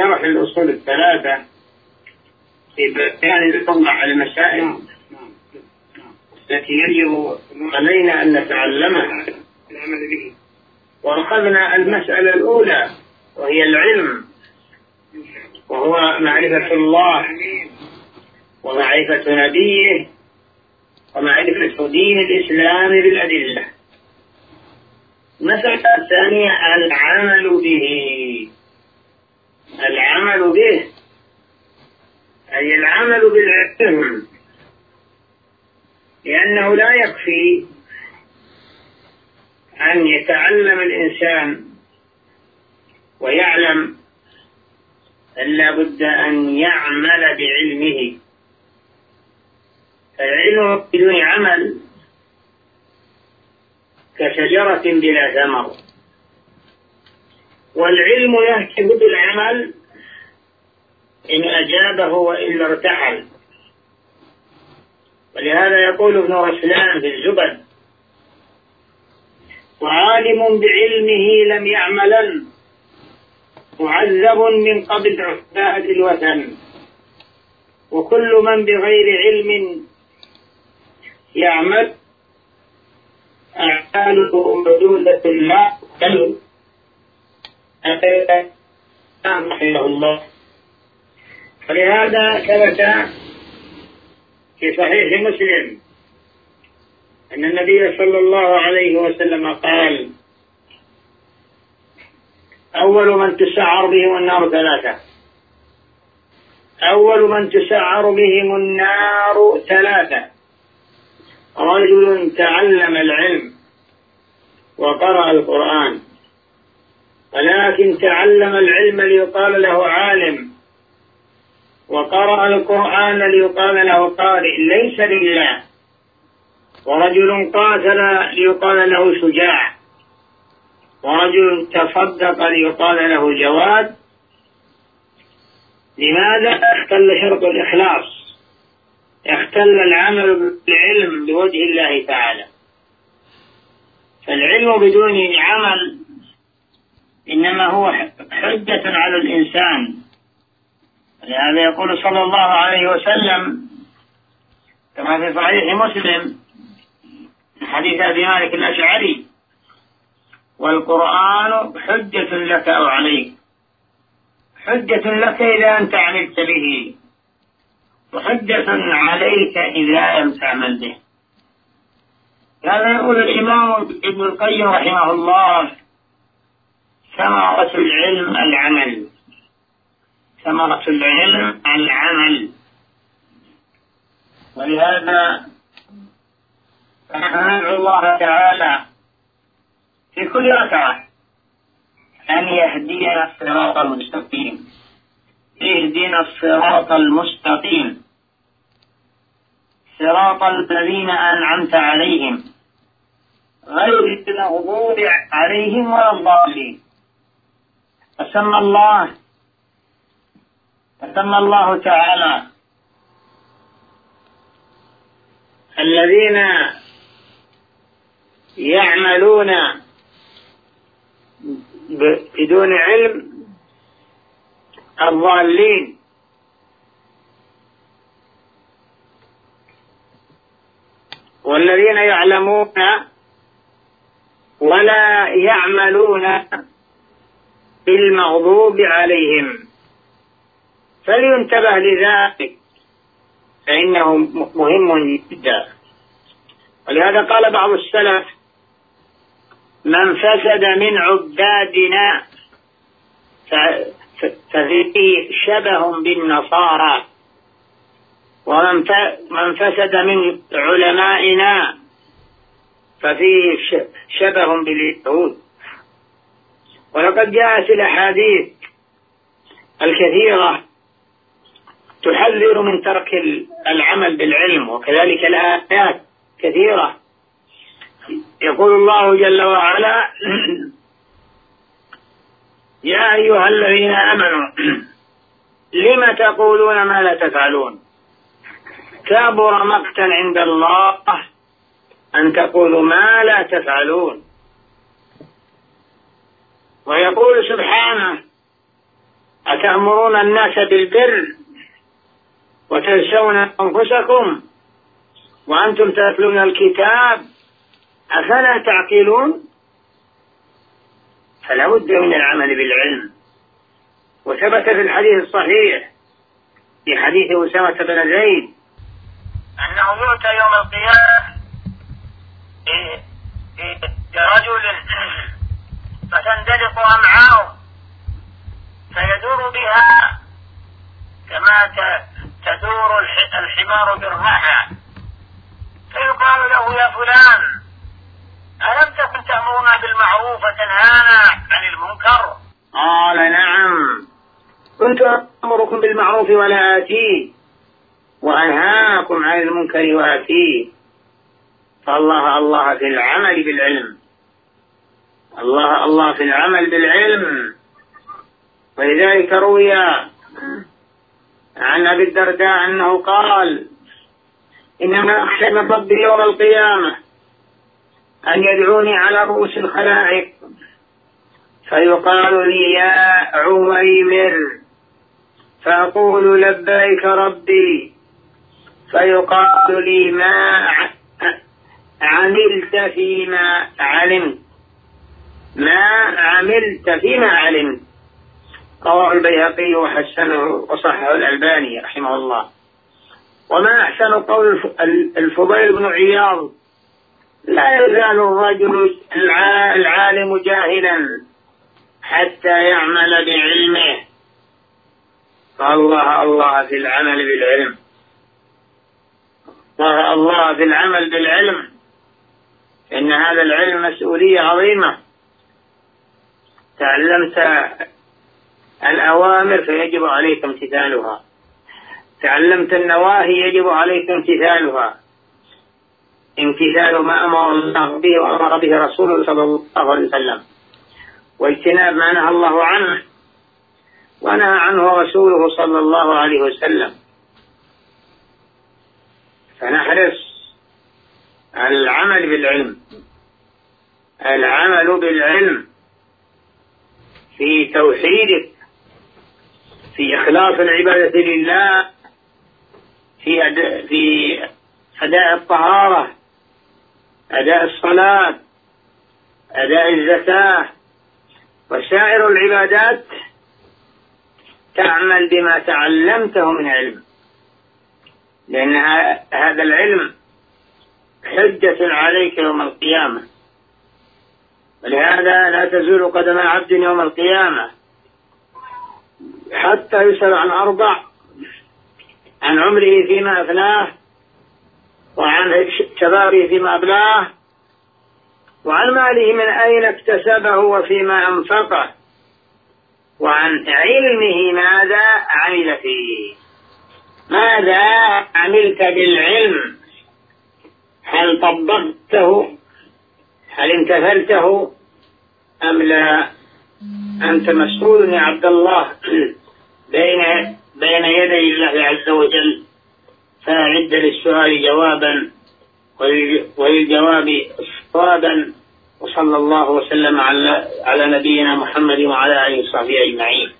شرح الأصول الثلاثة. في بيان توضح المسائل التي يجب علينا أن نتعلمها. وأخذنا المسألة الأولى وهي العلم. وهو معرفة الله ومعرفة نبيه ومعرفة دين الإسلام بالأدلة. المسألة الثانية العمل به. العمل به. أي العمل بالعلم. لأنه لا يكفي أن يتعلم الإنسان ويعلم ألا بد أن يعمل بعلمه. العلم بدون عمل كشجرة بلا ثمر. والعلم يهتم بالعمل إن أجابه وإلا ارتحل. ولهذا يقول ابن رسلان في الزبد وعالم بعلمه لم يعملا معذب من قبل عباد الوثن. وكل من بغير علم يعمل أعماله مردودة لا بل رحمه الله. ولهذا ثبت في صحيح مسلم أن النبي صلى الله عليه وسلم قال أول من تسعر بهم النار ثلاثة. أول من تسعر بهم النار ثلاثة. رجل تعلم العلم وقرأ القرآن ولكن تعلم العلم ليقال له عالم. وقرأ القرآن ليقال له قارئ ليس لله. ورجل قاتل ليقال له شجاع. ورجل تصدق ليقال له جواد. لماذا اختل شرط الإخلاص؟ اختل العمل بالعلم بوجه الله تعالى. فالعلم بدون عمل إنما هو حجة على الإنسان. لهذا يقول صلى الله عليه وسلم كما في صحيح مسلم حديث أبي مالك الأشعري والقرآن حجة لك أو عليك. حجة لك إذا أنت عملت به وحجة عليك إذا لم تعمل به. هذا يقول الإمام ابن القيم رحمه الله ثمرة العلم العمل. ثمرة العلم العمل. ولهذا ندعو الله تعالى في كل ركعة أن يهدينا الصراط المستقيم. اهدنا الصراط المستقيم. صراط الذين أنعمت عليهم. غير المغضوب عليهم ولا الضالين. فسمى الله فسمى الله تعالى الذين يعملون بدون علم الضالين. والذين يعلمون ولا يعملون بالمغضوب عليهم. فلينتبه لذلك فإنه مهم جدا. ولهذا قال بعض السلف من فسد من عبادنا ففيه شبه بالنصارى. ومن من فسد من علمائنا ففيه شبه باليهود. ولقد جاءت الأحاديث الكثيرة تحذر من ترك العمل بالعلم وكذلك الآيات كثيرة. يقول الله جل وعلا يا أيها الذين آمنوا لم تقولون ما لا تفعلون؟ كبر مقتا عند الله أن تقولوا ما لا تفعلون. ويقول سبحانه أتأمرون الناس بالبر؟ وتنسون أنفسكم وأنتم تتلون الكتاب أفلا تعقلون؟ فلا بد من العمل بالعلم. وثبت في الحديث الصحيح في حديث أسامة بن زيد أنه يؤتى يوم القيامة برجل فتندلق أمعاؤه فيدور بها كما الحمار بالراحة فيقال له يا فلان ألم تكن تأمرنا بالمعروف وتنهانا عن المنكر؟ قال نعم. كنت أمركم بالمعروف ولا آتيه وأنهاكم عن المنكر وآتيه فالله الله في العمل بالعلم. الله الله في العمل بالعلم. ولذلك روي أبي الدرداء أنه قال إنما أخشى من ربي يوم القيامة أن يدعوني على رؤوس الخلائق. فيقال لي يا عويمر فأقول لبيك ربي. فيقال لي ما عملت فيما علمت. ما عملت فيما علمت. رواه البيهقي وحسنه وصححه الألباني رحمه الله. وما أحسن قول الفضيل بن عياض؟ لا يزال الرجل العالم جاهلا حتى يعمل بعلمه. فالله الله في العمل بالعلم. الله في العمل بالعلم. إن هذا العلم مسؤولية عظيمة. تعلمت الأوامر فيجب عليك امتثالها. تعلمت النواهي يجب عليك امتثالها. امتثال ما أمر الله به وأمر به رسوله صلى الله عليه وسلم. واجتناب ما نهى الله عنه ونهى عنه رسوله صلى الله عليه وسلم. فنحرص على العمل بالعلم. العمل بالعلم في توحيدك في إخلاص العبادة لله في أداء, في أداء الطهارة أداء الصلاة أداء الزكاة. وسائر العبادات تعمل بما تعلمته من علم. لأن هذا العلم حجة عليك يوم القيامة. ولهذا لا تزول قدم عبد يوم القيامة. حتى يسأل عن أربع عن عمره فيما أفناه وعن شبابه فيما أبلاه وعن ماله من أين اكتسبه وفيما أنفقه وعن علمه ماذا عمل فيه. ماذا عملت بالعلم؟ هل طبقته؟ هل امتثلته؟ أم لا؟ أنت مسؤول يا عبد الله. بين بين يدي الله عز وجل فأعد للسؤال جوابا وللجواب صوابا وصلى الله وسلم على على نبينا محمد وعلى آله وصحبه أجمعين.